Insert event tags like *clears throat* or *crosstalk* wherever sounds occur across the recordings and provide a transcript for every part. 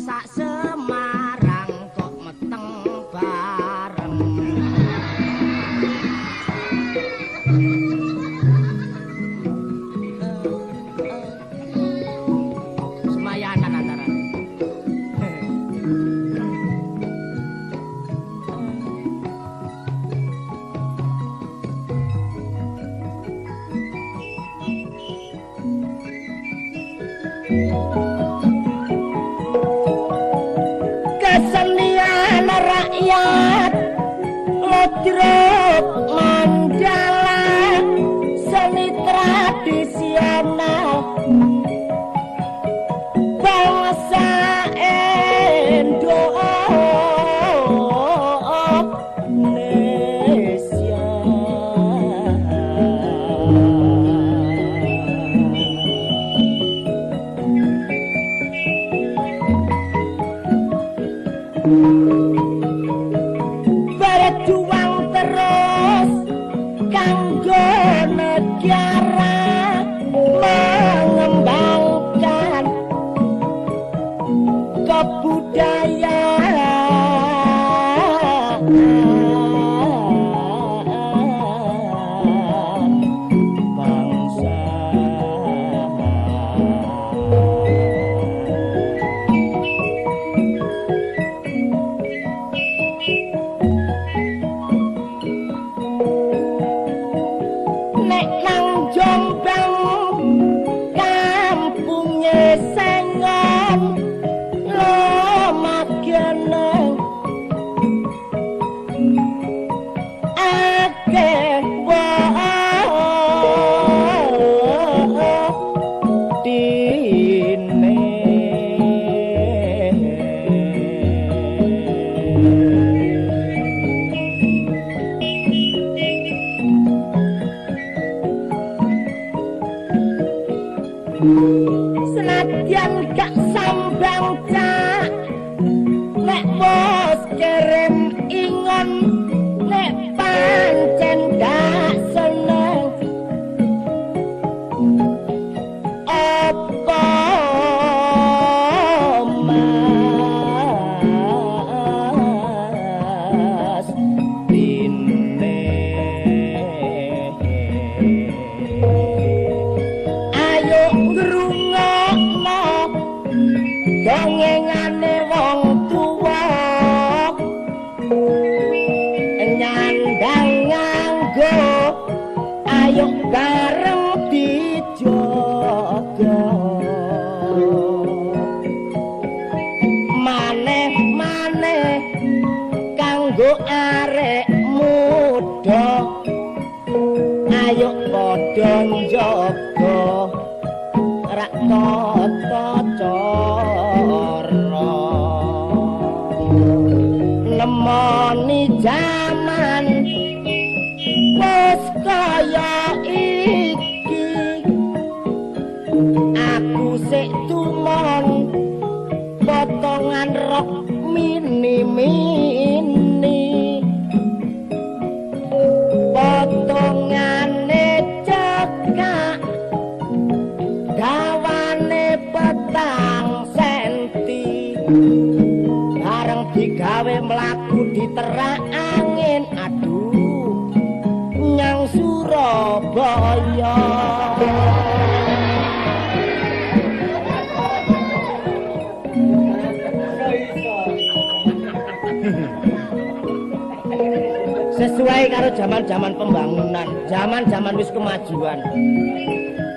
sak se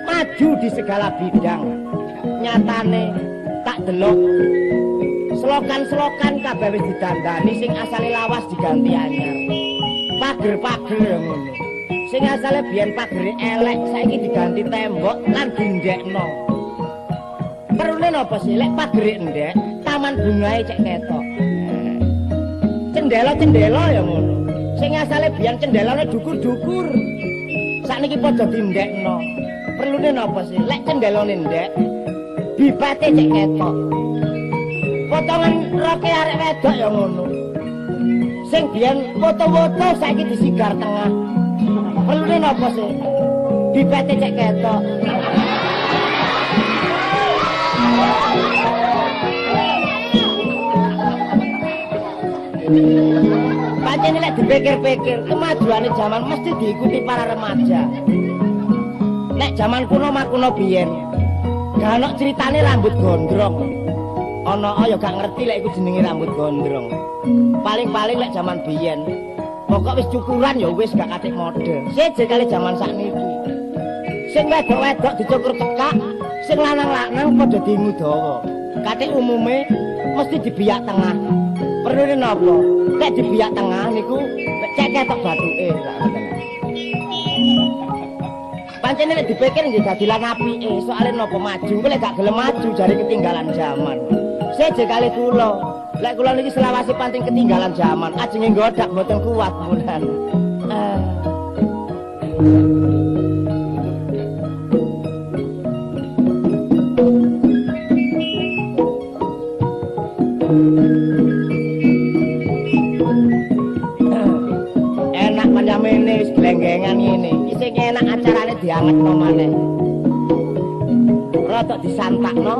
maju di segala bidang nyatane tak delok Selokan-selokan kabeh wis didandani sing asale lawas diganti anyar. Pager-pager ngono. Sing asale biyen pagere elek saiki diganti tembok lan dindekno. Perune napa sih lek pagere ndek, taman bungae cek ketok. Cendela-cendela ya ngono. Sing asale biyen cendelane dukur-dukur. Sakniki padha dindekno. Perlune napa sih lek cendelane ndek, bibate cek ketok. Potongan roke arek wedok ya ngono. Sing biyen foto-foto saiki disigar tengah. Perlune napa sih? Bibate cek ketok. *laughs* Pancen lek dipikir-pikir, kemajuane zaman mesti diikuti para remaja. Nek zaman kuno mah kuno biyen. Gak ono critane rambut gondrong. Ana ya gak ngerti lek iku jenenge rambut gondrong. Paling-paling lek zaman biyen. Pokok wis cukuran ya wis gak katik mode. Seje kali zaman sakniki. Sing wedok-wedok dicukur cekak, sing lanang-lanang padha dingu dawa. Katik umume mesti dibiyak tengah. Perlu napa? Lek dibiyak tengah niku cek ketok bathuke lak ngoten. Pancene lek dipikir nggih dadi lan apike, soalé napa maju, lek gak gelem maju jare ketinggalan zaman. Seje kali kula, lek kula niki selawasi panting ketinggalan zaman, ajenge nggodak mboten kuat mulan. Eh. Sing enak acarane diangetno maneh. Rada disantakno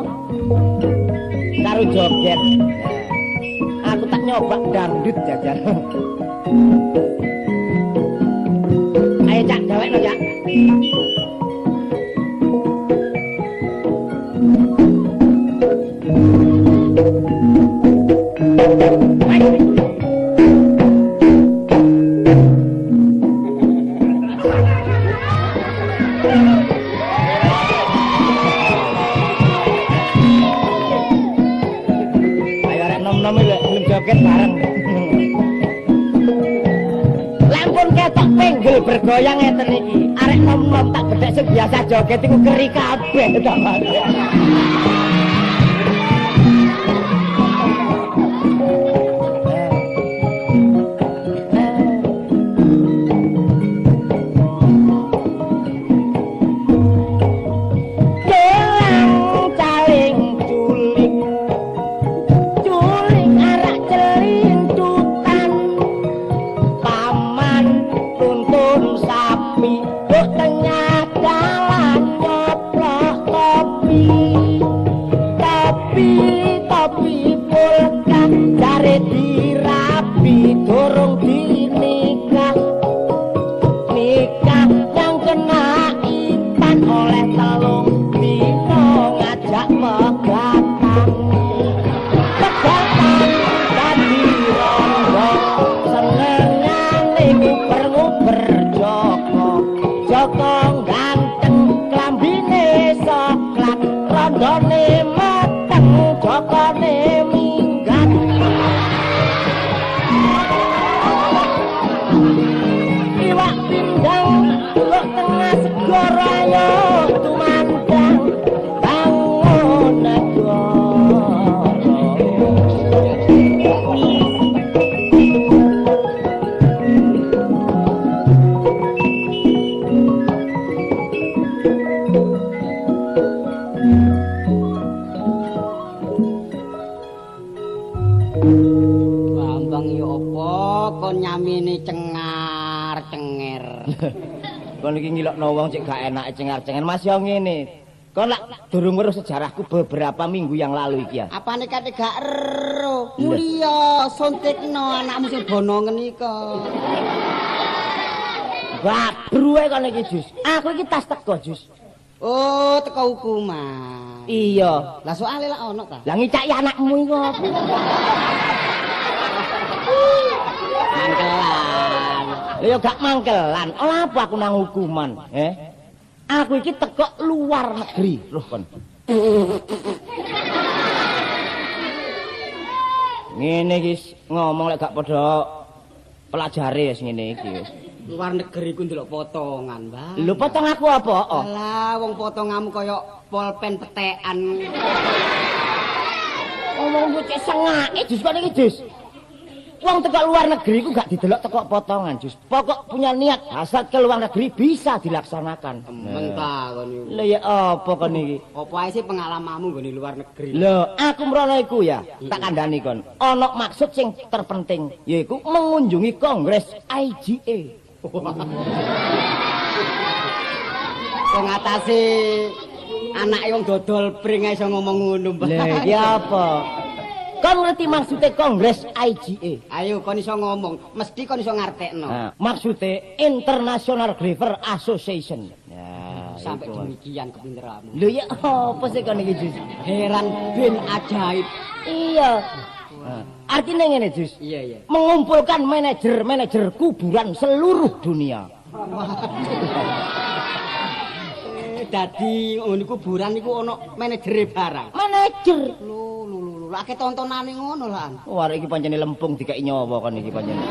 karo joget. Aku tak nyoba dangdut jajan. Ayo cak gawekno cak. Ayo joget iku keri kabeh ta. Kon iki ngilokno wong cek gak enak cengar-cengar Mas yo ngene. Kon lak durung weruh sejarahku beberapa minggu yang lalu iki ya. Apane kate gak ero? Mulia suntikno anakmu sing bonongen ika. Babru ae kon iki Jus. Aku iki tas teko Jus. Oh, teko hukuman. Iya. Lah soalé lak ono ta? Lah ngicaki anakmu iku apa? Lah ya gak mangkelan. Ola apa aku nang hukuman, eh? Aku iki teko luar negeri, loh kon. Ngene iki ngomong lek gak padha pelajari wis ngene iki wis. Luar negeri ku ndelok potongan, Bang. Lho potong aku apa? Oh. Alah, wong potonganmu kaya polpen petekan. Ngomong ku cek sengake jus kok iki jus. Wong teko luar negeri ku gak didelok teko potongan jus. Pokok punya niat hasrat ke luar negeri bisa dilaksanakan. Temen ta kon iku. Lho ya apa kon iki? Apa ae sih pengalamanmu nggone luar negeri? Lho, aku mrono iku ya, tak kandhani kon. Ana maksud sing terpenting, yaiku mengunjungi Kongres IGA. Kok *laughs* ngatasi anake wong dodol pring iso ngomong ngono, Mbak. Lah iki apa? Kon ngerti maksudnya Kongres IGA? Ayo kon iso ngomong, mesti kon iso ngartekno. Nah, maksudnya International Graver Association. Ya, Sampai demikian kepinteranmu. Lho ya apa sih kon iki Jus? Heran bin ajaib. Iya. Nah, artinya ngene Jus. Iya, iya. Mengumpulkan manajer-manajer kuburan seluruh dunia. Dadi ngono kuburan iku ana manajere barang. Manajer. Lho, lho, lho, lho, akeh tontonane ngono lah. Wah, iki pancene lempung dikai nyawa kan iki pancene.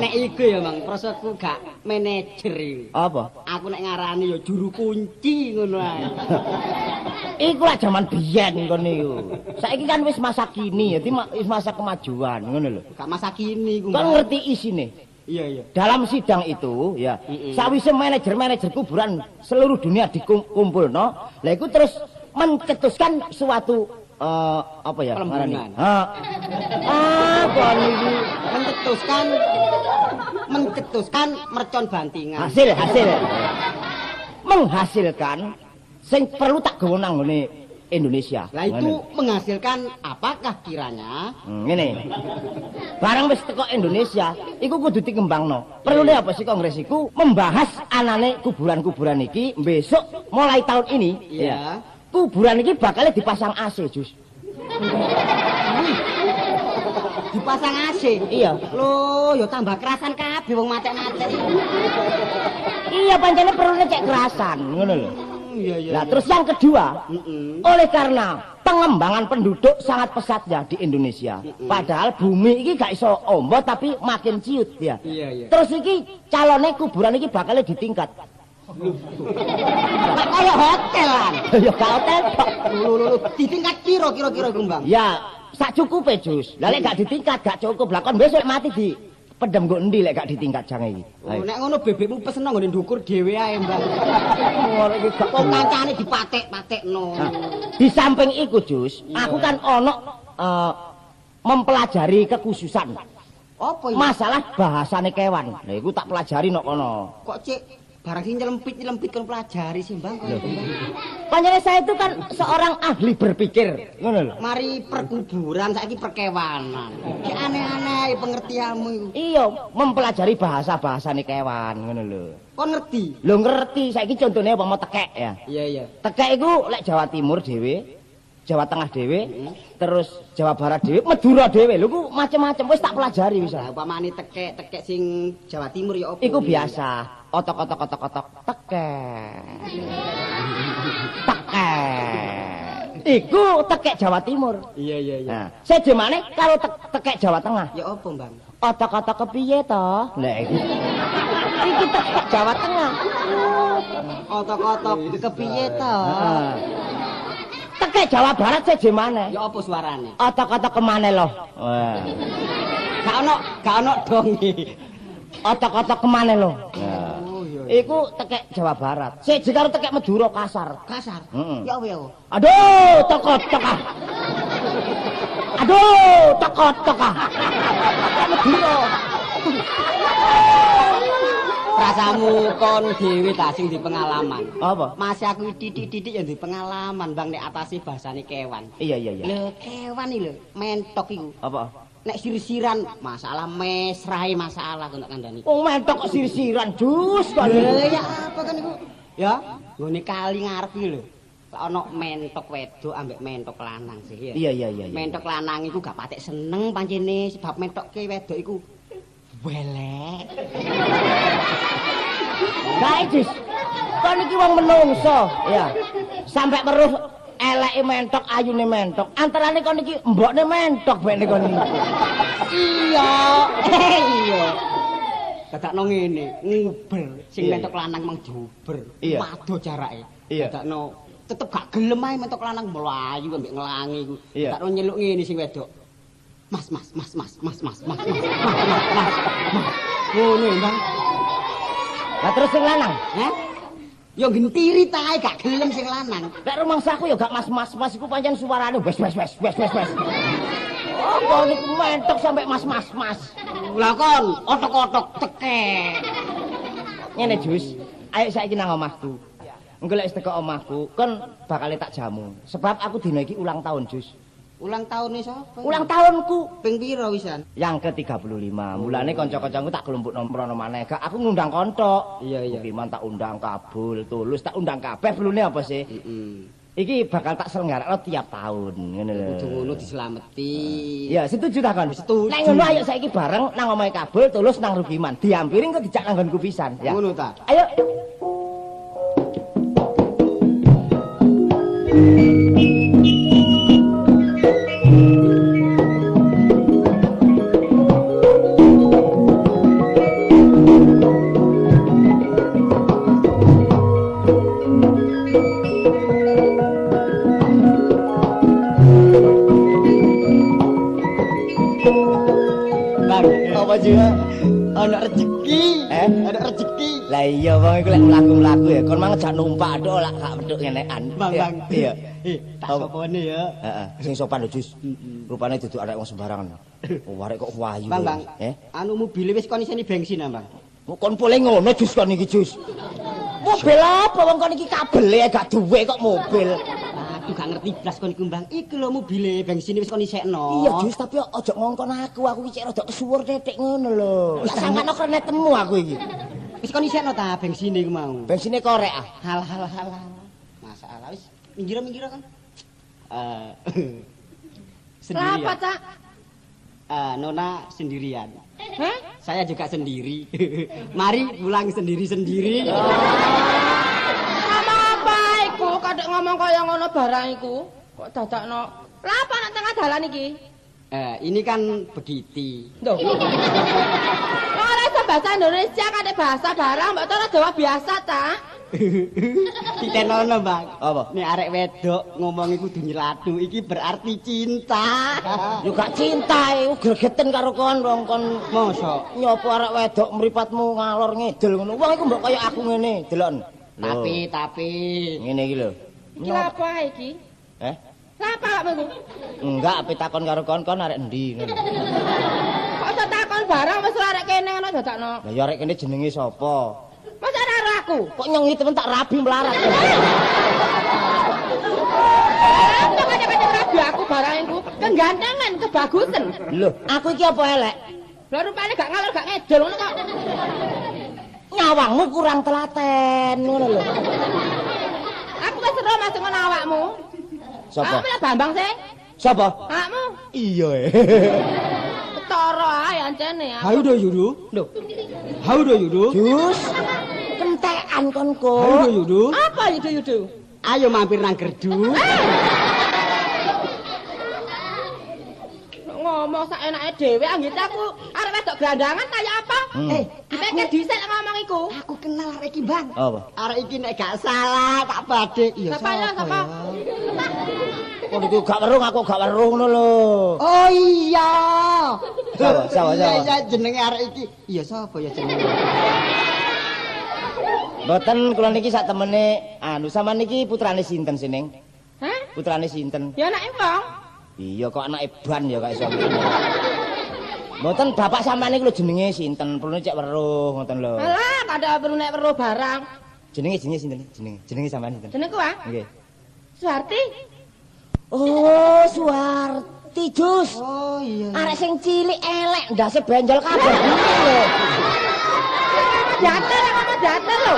Nek iku ya, Mang, prasaku gak manajer iki. Apa? Aku nek ngarani ya juru kunci ngono ae. *laughs* Iku lah zaman biyen kon niku. Saiki kan wis masa kini, ma- wis masa kemajuan ngono lho. Gak masa kini iku. Kon Mbak. ngerti isine? Iya, iya. Dalam sidang itu ya, sawise manajer-manajer kuburan seluruh dunia dikumpulno, lah iku terus mencetuskan suatu eh, apa ya Pelembungan. Ah, kon iki Mencetuskan mencetuskan mercon bantingan. hasil hasil. Menghasilkan sing perlu tak gawa nang ngene Indonesia. Lah itu Ngono. menghasilkan apakah kiranya Hmm, ngene. Barang wis teko Indonesia, iku kudu dikembangno. Perlune apa sih kongres iku membahas anane kuburan-kuburan iki besok mulai tahun ini Iya. Kuburan iki bakal dipasang AC, Jus. dipasang AC? Iya. Loh, ya tambah kerasan kabeh wong matek-matek. Iya, pancene perlune cek kerasan, ngono lho. Iya, iya. Lah terus yang kedua, Mm-mm. oleh karena pengembangan penduduk sangat pesat ya di Indonesia. Padahal bumi iki gak iso ombo tapi makin ciut ya. Iya, iya. Terus iki calone kuburan iki bakal ditingkat. Kok kaya hotelan. *laughs* ya gak hotel tok. Lho, lho, lho, ditingkat piro kira-kira iku, Bang? Ya, sak cukupe Jus. Lah lek gak ditingkat gak cukup. Lah kon besok mati di pedem nggo endi lek gak ditingkat jang iki. Oh, nek ngono bebekmu peseno nggone ndukur dhewe ae, Mbak. Ngono iki gak Kok kancane dipatek-patekno. Di samping iku Jus, aku kan ono eh, mempelajari kekhususan Apa iki? masalah bahasane kewan. Lah iku tak pelajari nok kono. Kok cek barang sing nyelempit-nyelempit kon pelajari sih, Bang. Kok? Panjangnya saya itu kan seorang ahli berpikir, ngono lho. Mari perkuburan saiki perkewanan. Ki aneh-aneh pengertianmu iku. Iya, mempelajari bahasa-bahasane kewan, ngono lho. Kon ngerti? Lho ngerti, saiki contohnya apa mau tekek ya. Iya, iya. Tekek iku lek Jawa Timur dhewe, Jawa Tengah dhewe, terus Jawa Barat dhewe, Madura dhewe. Lho ku macem-macem wis tak pelajari wis. Lah upamane tekek-tekek sing Jawa Timur ya apa? Iku biasa. Otok-otok otok-otok tekek. Tekek. *laughs* Iku tekek Jawa Timur. Iya, iya, iya. Nah, sejemane kalau tek- tekek Jawa Tengah. Ya apa, Bang? Otok-otok kepiye to? Lah iki. Iki tekek Jawa Tengah. Otok-otok kepiye to? Tekek Jawa Barat sejemane. Ya apa suarane? Otok-otok kemana lo? Wah. Gak ono, gak ono donge. Otok-otok kemana lo? Oh, iya. Iku tekek Jawa Barat. Siji karo tekek Madura kasar. Kasar. Ya apa ya? Aduh, tokot-tok ah. Aduh. Tekek Madura. Rasamu kon dhewe ta sing di pengalaman. Apa? Masih aku titik-titik ya di pengalaman Bang nek atasi bahasane kewan. Iya iya iya. Lho, kewan iki lho, mentok iku. Apa? Nek sirisiran masalah mesrae masalah kok kandhani. Wong mentok kok sir-siran jus kok. Lha ya apa kan iku? Ya, nggone kali ngarep iki lho. Lah ana mentok wedok ambek mentok lanang sih ya. Iya iya iya. iya. Mentok lanang iku gak patek seneng pancene sebab mentokke wedok iku welek. Baik, Jus. Kon iki wong menungso, ya. Sampai weruh eleke mentok, ayune mentok. Antarane kon iki mbokne mentok bekne kon iki. Iya. Iya. Dadakno ngene, nguber sing mentok lanang mang diuber. Pado jarake. Iya. Dadakno tetep gak gelem ae mentok lanang mlayu iku. Iya. Dadakno nyeluk ngene sing wedok. Mas, mas, mas, mas, mas, mas, mas, mas, mas, mas, mas, mas. Ngono Bang. Lah terus sing lanang, Hah? Yo gentiri tae gak gelem sing lanang. nek rumangsaku ya gak mas-mas, mas iku pancen suarane wes wes wes wes wes wes. Apa niku mentok sampai mas-mas mas. Lah kon otok-otok teke. Ngene Jus, ayo saiki nang omahku. Engko lek teko omahku, kon bakal tak jamu. Sebab aku dina iki ulang tahun, Jus. Ulang tahun sapa? Ulang tahunku ping pira wisan? yang ke-35. Mulane kanca-kancaku tak kelompokno mrono maneh. Gak aku ngundang kontok. Iya, iya. Bukiman tak undang kabul, tulus tak undang kabeh belune apa sih? Heeh. Iki bakal tak selenggarakno tiap tahun, ngono lho. Kudu ngono dislameti. Ya, setuju ta kon? Setuju. Nek ngono ayo saiki bareng nang omahe kabul, tulus nang Rugiman. Diampiring kok dijak nanggonku pisan, ya. Ngono ta? Ayo. Bang, Iya, bang. Iya. Tak sopone ya. Heeh, sing sopan lho, Jus. Rupane dudu arek wong sembarangan. *laughs* Oh, arek kok wayu. Bang, bang. Eh? Anu mobil wis kon iseni bensin Bang. Kon boleh ngono Jus kon iki, Jus. Mobil apa wong kon iki kabele gak duwe kok mobil. Aduh gak ngerti blas kon iku, Bang. Iki lho mobile bensin wis kon isekno. Iya, Jus, tapi ojo ngongkon aku. Aku iki rada kesuwur titik ngono lho. Tak sangkano krenet temu aku iki. Wis kon isekno ta bensin iku mau. Bensine korek ah. Hal hal hal. Masalah wis minggir-minggir kan. Eh. *laughs* sendirian. Kenapa, Cak? Eh, Nona sendirian. Hah? Saya juga sendiri. *laughs* Mari pulang sendiri-sendiri. *laughs* Sama apa iku? Kadek ngomong kaya ngono barang iku. Kok dadakno? Lah apa nang tengah dalan iki? Eh, ini kan begiti. Ora iso bahasa Indonesia kadek bahasa barang mbok Jawa biasa ta? *laughs* Ditenono, Bang. Apa? Nek arek wedok ngomong iku kudu nyelatu, iki berarti cinta. *laughs* Yo gak cinta, iku gregeten karo kon wong kon Mosok. nyopo arek wedok mripatmu ngalor ngidul ngono. Wong iku mbok kaya aku ngene, delok. Tapi tapi ngene iki lho. Iki apa iki? Eh? Lah apa awakmu iku? Enggak, ape takon karo kon-kon arek endi ngono. *laughs* Kok iso takon barang wis arek kene ngono dadakno. Lah ya arek kene jenenge sapa? Ora aku? Kok nyongi temen tak rabi melarat. Rabi aku barang iku? Kegantengan, kebagusan. Lho, aku iki apa elek? Lah rupane gak ngalor gak ngedol ngono kok. Nyawangmu kurang telaten ngono lho. Aku wis ero masuk ngono awakmu. Sapa? Lah Bambang sing. Sapa? Awakmu Iya. eh. ketara ae ancene. aku. Hayu do yudu. Lho, Hayu do yudu. Jus. Hayu do yudu. Apa yudu-yudu? Ayo mampir nang gerdu. Ngomong sak enake dhewe anggit aku arep wedok gelandangan kaya apa? Hmm. Eh, Dipikir dhisik ngomong iku. aku kenal arek iki, Bang. Apa? Arek iki nek gak salah tak bade. Iya Sapa ya, sapa? Kok iku gak weruh aku gak weruh ngono lho. Oh iya. Iya, siapa? iya jenenge arek iki. Iya sapa ya jenenge? Mboten kula niki sak temene anu sama niki putrane sinten sining? Hah? Putrane sinten? Ya anake wong. Iya kok anake ban ya kok iso. Mboten bapak sampean niku lho jenenge sinten? Perlu cek weruh ngoten lho. Alah, kada perlu nek perlu barang. Jenenge jenenge sinten? Jenenge jenenge sampean sinten? Jenengku ah, Nggih. Suwarti. Oh, Suwarti Jus. Oh iya. Arek sing cilik elek ndase benjol kabeh Dater ngomong dater lho.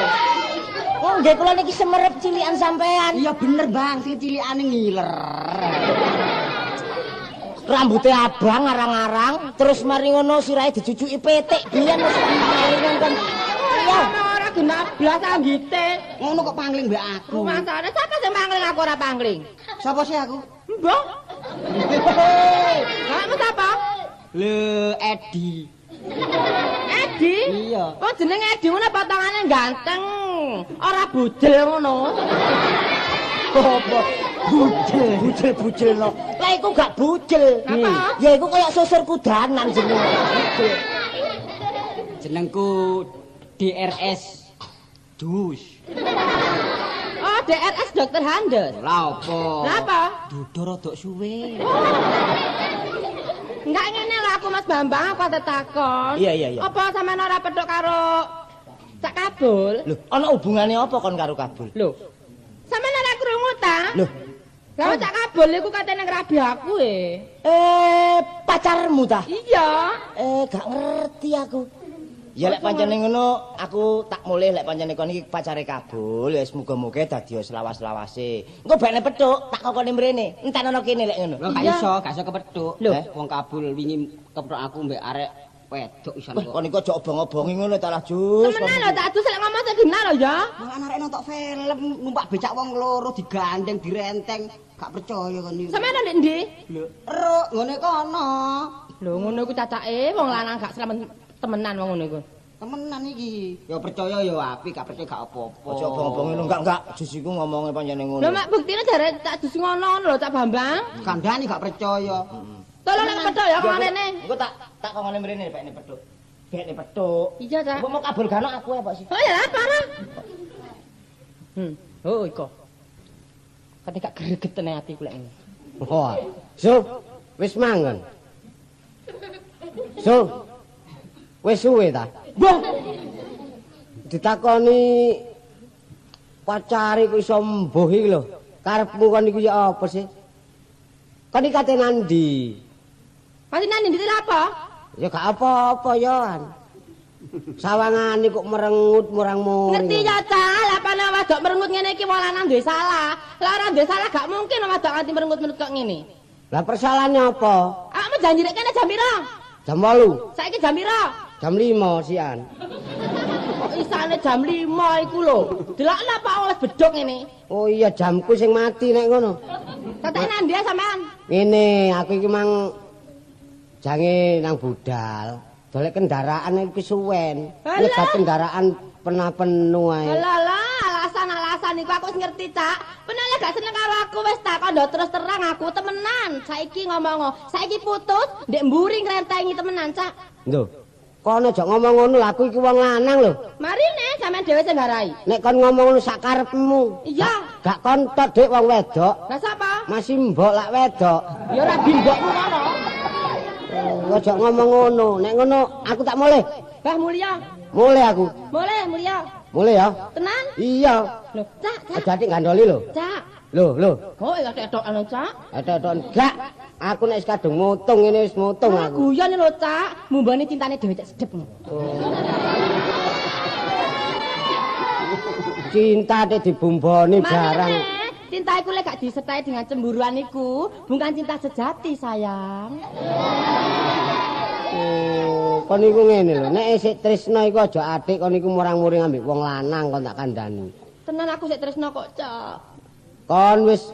Oh, nggih kula niki semerep cilikan sampean. Iya bener, Bang. Sing cilikane ngiler. Rambutnya abang arang-arang, terus mari ngono sirahe dicucuki petik biyen wis kan. Iya. Ora gena blas anggite. Ngono kok pangling mbak aku. Rumah sana siapa sing pangling aku ora pangling? Sapa sih aku? Mbok. Kamu siapa? Le Edi. Edi. Iya. Oh jeneng Edi ngono potongane ganteng. Ora bujel ngono. Apa? Bujel, bujel, bujel no. Lah iku gak bujel. Apa? Ya iku kayak susur kudanan jenenge. Bujel. Jenengku DRS Dus. Oh DRS Dokter Handes. Lah apa? Lah apa? Dudur rodok suwe. Enggak ngene Mas Bambang apa tetakon. Iya, iya, iya. Apa sampean ora pedhok karo Cak Kabul? Lho, ana hubungane apa kon karo Kabul? Lho. Sampean ora krungu ta? Lho, Lah Cak Kabul iku katene ngrabi aku e. eh pacarmu ta? Iya. Eh gak ngerti aku. Ya lek pancene ngono, aku tak mulih lek pancene kon iki pacare Kabul, wis muga-muga dadi selawas-lawase. Engko bakne petuk, tak kokone mrene. Entar ana kene lek ngono. Lho gak Iya. iso, gak iso kepethuk. Eh, Wong Kabul wingi kepethuk aku mbek arek wedok isan kok. kon iku aja obong-obongi ngono ta lah, Jus. Temenan lho tak adus lek ngomong sing gimana lho ya. Malah arek nonton film numpak becak wong loro digandeng direnteng. Gak percaya kon iki. Sampeyan ndek ndi? Lho, ero ngene kono. Lho ngono iku cacake wong lanang gak selamat temenan wong ngono iku. Temenan iki. Ya percaya ya apik, gak percaya gak apa-apa. Aja obong-obongi ngono, enggak enggak. Jus iku ngomongnya pancene ngono. Lho mak buktine jare tak adus ngono lho Cak Bambang. Kandhani gak percaya. Tolong lek pedhok ya kok rene. Engko tak tak kokone mrene bakne petuk. Bakne petuk. Iya Cak. Apa mau Kabul gano aku apa sih? Oh ya apa ora? Hmm. Oh iko. Ketika gregeten atiku lek ngene. Wah, so wis mangan. So wis suwe ta? Mbah, Ditakoni pacare ku iso mbuh iki lho. Karepmu kon iku ya apa sih? Kon iki kate nandi? pasti nani ndi apa? Ya gak apa-apa ya. An. Sawangane kok merengut murang-muring. Ngerti ya Cak, lah pane wadok merengut ngene iki wong lanang duwe salah. Lah ora duwe salah gak mungkin wadok nganti merengut-merengut kok ngene. Lah persalahannya apa? Awakmu janji rek kene jam pira? Jam 8, Saiki jam pira? Jam 5 sian. Kok isane jam 5 iku lho. Delokno Pak oleh bedhok ngene. Oh iya jamku sing mati nek ngono. Tetek nang ndi sampean? Ngene, aku iki mang jange nang budal. Dolek kendaraan iki suwen. Alah. Nyebat kendaraan pernah penuh ae. Alah lah, alasan-alasan iku aku ngerti, Cak. Penale gak seneng karo aku wis tak kondo terus terang aku temenan. Saiki ngomong, saiki putus, ndek mburi ngrentengi temenan, Cak. Lho, kono aja ngomong ngono lho, aku iki wong lanang lho. Mari nih, sampean dhewe sing ngarai. Nek kon ngomong ngono sak karepmu. Iya. Gak kontot dik wong wedok. Lah sapa? Masih mbok lak wedok. Ya ora bimbokmu kono. Oh, Aja ngomong ngono. Nek ngono aku tak mulih. Bah Mulia, Mulih aku. boleh Mulia. Mulih ya. Tenan? Iya. Loh, Cak, Cak. Aja dik gandoli lho. Cak. Lho, lho. Oh, ya tetok anu, Cak. Etok-etok enggak. Aku nek kadung mutung ngene wis mutung aku. guyon lho, Cak. Mumbane cintane dhewe cek sedep. Cinta te dibumboni barang. Cinta iku lek gak disertai dengan cemburuan iku, bukan cinta sejati, sayang. Oh, kon iku ngene lho. Nek isik tresna iku aja atik kon iku murang-muring ambek wong lanang kon tak kandhani. Tenan aku sik tresno kok, Cak. Kon wis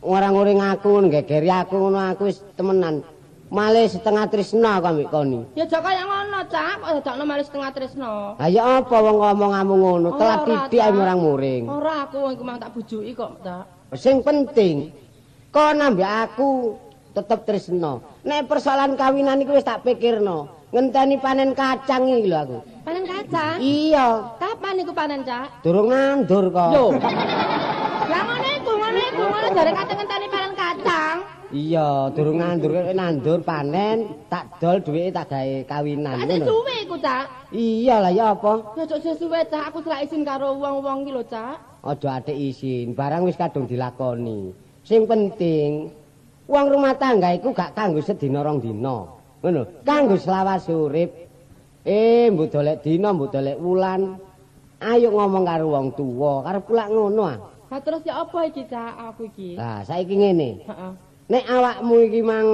murang-muring aku ngono gegeri aku ngono aku wis temenan. Malih setengah tresna aku ambek kon. Ya aja kaya ngono, Cak. Kok dadakno malah setengah tresno. Lah ya apa wong ngomongamu ngono? Ora, Telap ora, titik ae Cak. murang-muring. Ora aku wong iku mang tak bujuki kok, Cak. Sing penting kon ambek aku tetep tresna. Nek persoalan kawinan iku wis tak pikirno. Ngenteni panen kacang iki lho aku. Panen kacang? Iya, Kapan iku panen, Cak? durung nandur kok. Lho. Jare kate ngenteni panen kacang. Iya, durung nandur kok nandur panen, tak dol duwike tak gawe kawinan ngono. suwe iku, Cak. Iya lah ya apa? Ya cok sesuwe, Cak. Aku selak izin karo wong-wong iki lho, Cak. Aja atik izin, barang wis kadung dilakoni. Sing penting wong rumah tangga iku gak kanggo sedina rong dina. Ngono, kanggo selawas urip. Eh, mbok dolek dina, mbok dolek wulan. Ayo ngomong karo wong tuwa, karo pulak ngono ah. Lah terus ya apa iki, Cak? Aku iki. Lah, saiki ngene. Heeh. Nek awakmu iki mang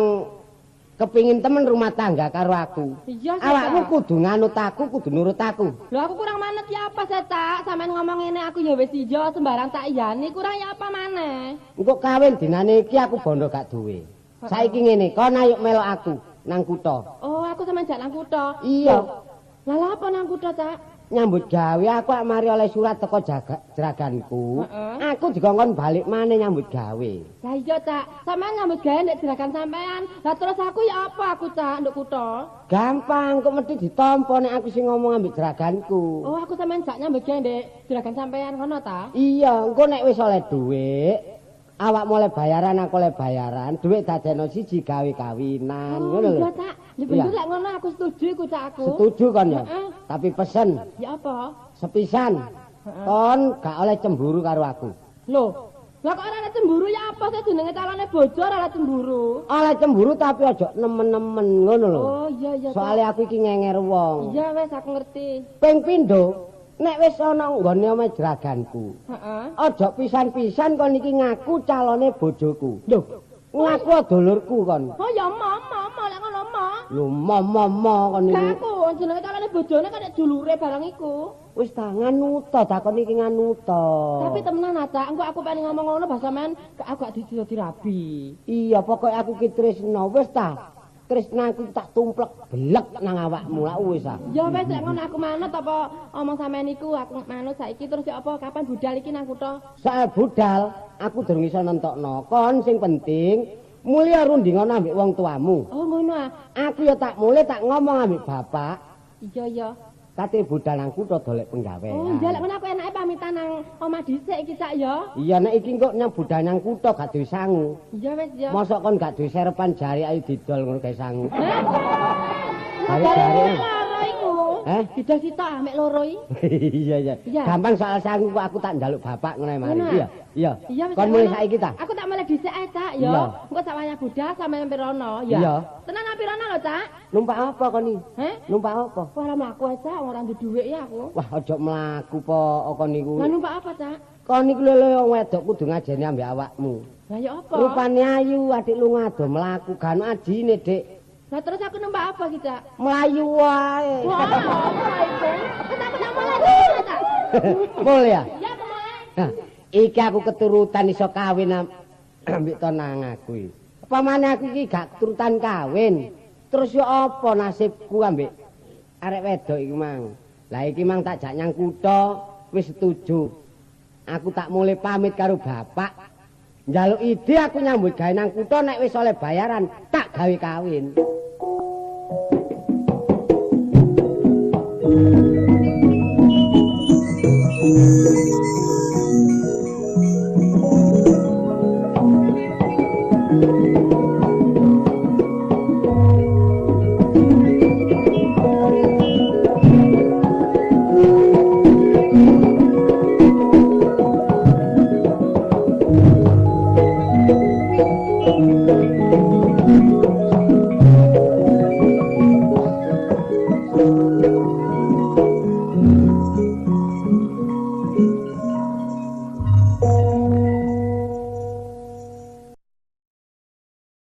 kepingin temen rumah tangga karo aku. Iya. Awakmu kudu nganut aku, kudu nurut aku. Lho aku kurang manut ya apa Seta? Sampeyan ngomong ngene aku ya wis ijo sembarang tak iyani kurang ya apa maneh? Engko kawin dinane iki aku bondo gak duwe. Saiki ngene, kon ayo melok aku nang kutha. Oh, aku sampeyan jak nang kutha. Iya. Lah apa nang kutha, Cak? Nyambut gawe aku ak mari oleh surat teko jaga, jeraganku. Aku dikongkon balik maneh nyambut gawe. Lah iya, Cak. Sampeyan nyambut gawe ndek jeragan sampean. Lah terus aku ya apa aku, Cak, ndek kutha? Gampang kok mesti ditampa nek aku sing ngomong ambek jeraganku. Oh, aku sampeyan jak nyambut gawe ndek jeragan sampean ngono ta? Iya, engko nek wis oleh dhuwit, awak mulai bayaran aku oleh bayaran, dhuwit dadekno siji gawe kawinan, Oh, ngono lho. iya, Cak. Bener Iya. lek ngono aku setuju iku, Cak aku. Setuju kon ya. Tapi pesen Ya apa? sepisan kon gak oleh cemburu karo aku. Loh, lah kok ora cemburu ya apa sih jenenge calone bojo ora cemburu? Oleh cemburu tapi aja nemen-nemen ngono lho. Oh iya iya. Soale aku iki ngenger wong. Iya wes aku ngerti. Ping pindho nek wis ana nggone omahe jeraganku. Heeh. Aja pisan-pisan kon iki ngaku calone bojoku. Lho, ngaku dulurku kon. Oh ya mama, mama lek ngono ma. Lho, momo-mo kon Gak iki. aku jenenge calone bojone kan nek dulure barang iku. Wis ta nganuta takon iki nganuta. Tapi temenan aja, engko aku pengen ngomong ngono bahasa men aku gak dirabi. Iya, pokoke aku ki tresno wis ta. Tresnaku tak tumplek belek nang awakmu lah wis ah. Ya wes lek ngono aku manut apa omong sampean iku aku manut saiki terus ya apa kapan budal iki nang kutha? Soal budal, aku durung iso nentokno. Kon sing penting mulya rundingan ambek wong tuamu. Oh ngono ah. Aku ya tak mulai tak ngomong ambek bapak. Iya iya. Kate budal nang dolek penggawean. Oh iya lek ngono aku enake pamitan nang omah dhisik iki sak ya. Iya nek iki kok nyang budal nang kutha gak duwe sangu. Iya wes ya. Mosok kon gak duwe serepan jari ayo didol ngono kae sangu. Loro iku. Heh? Didol sitok ah mek loro iki. *laughs* Iya iya. Gampang soal sangu aku tak njaluk bapak ngono ae mari. Iya. Iya. Iya wis. Kon mulai saiki ta? Aku tak mulai dhisik ae, Cak, ya. Iya. Engko sak wayah budal sampe nang Pirono, ya. Iya. Tenan nang Pirono lho, Cak. Numpak apa kon iki? Heh? Numpak apa? Wah, ora mlaku ae, Cak, ora ndek dhuwit ya aku. Wah, aja mlaku po kon niku. Lah numpak apa, Cak? Kon niku lho wong wedok kudu ngajeni ambek awakmu. Lah ya apa? Rupane ayu, adik lu ngado mlaku gano ajine, Dik. Lah terus aku numpak apa iki, Cak? Melayu wae. Wah, apa itu? Wis aku tak mulai *laughs* Cak. Mulya. Ya, aku mulai. Nah, iki aku keturutan iso kawin am- *clears throat* ambek tonang aku iki. Pamane aku iki gak keturutan kawin. Terus yo apa nasibku ambek arek wedok iki mang. Lah iki mang tak jak nyang kutha wis setuju. Aku tak mulai pamit karo bapak. Njaluk ide aku nyambut gawe nang kutha nek wis oleh bayaran tak gawe kawin.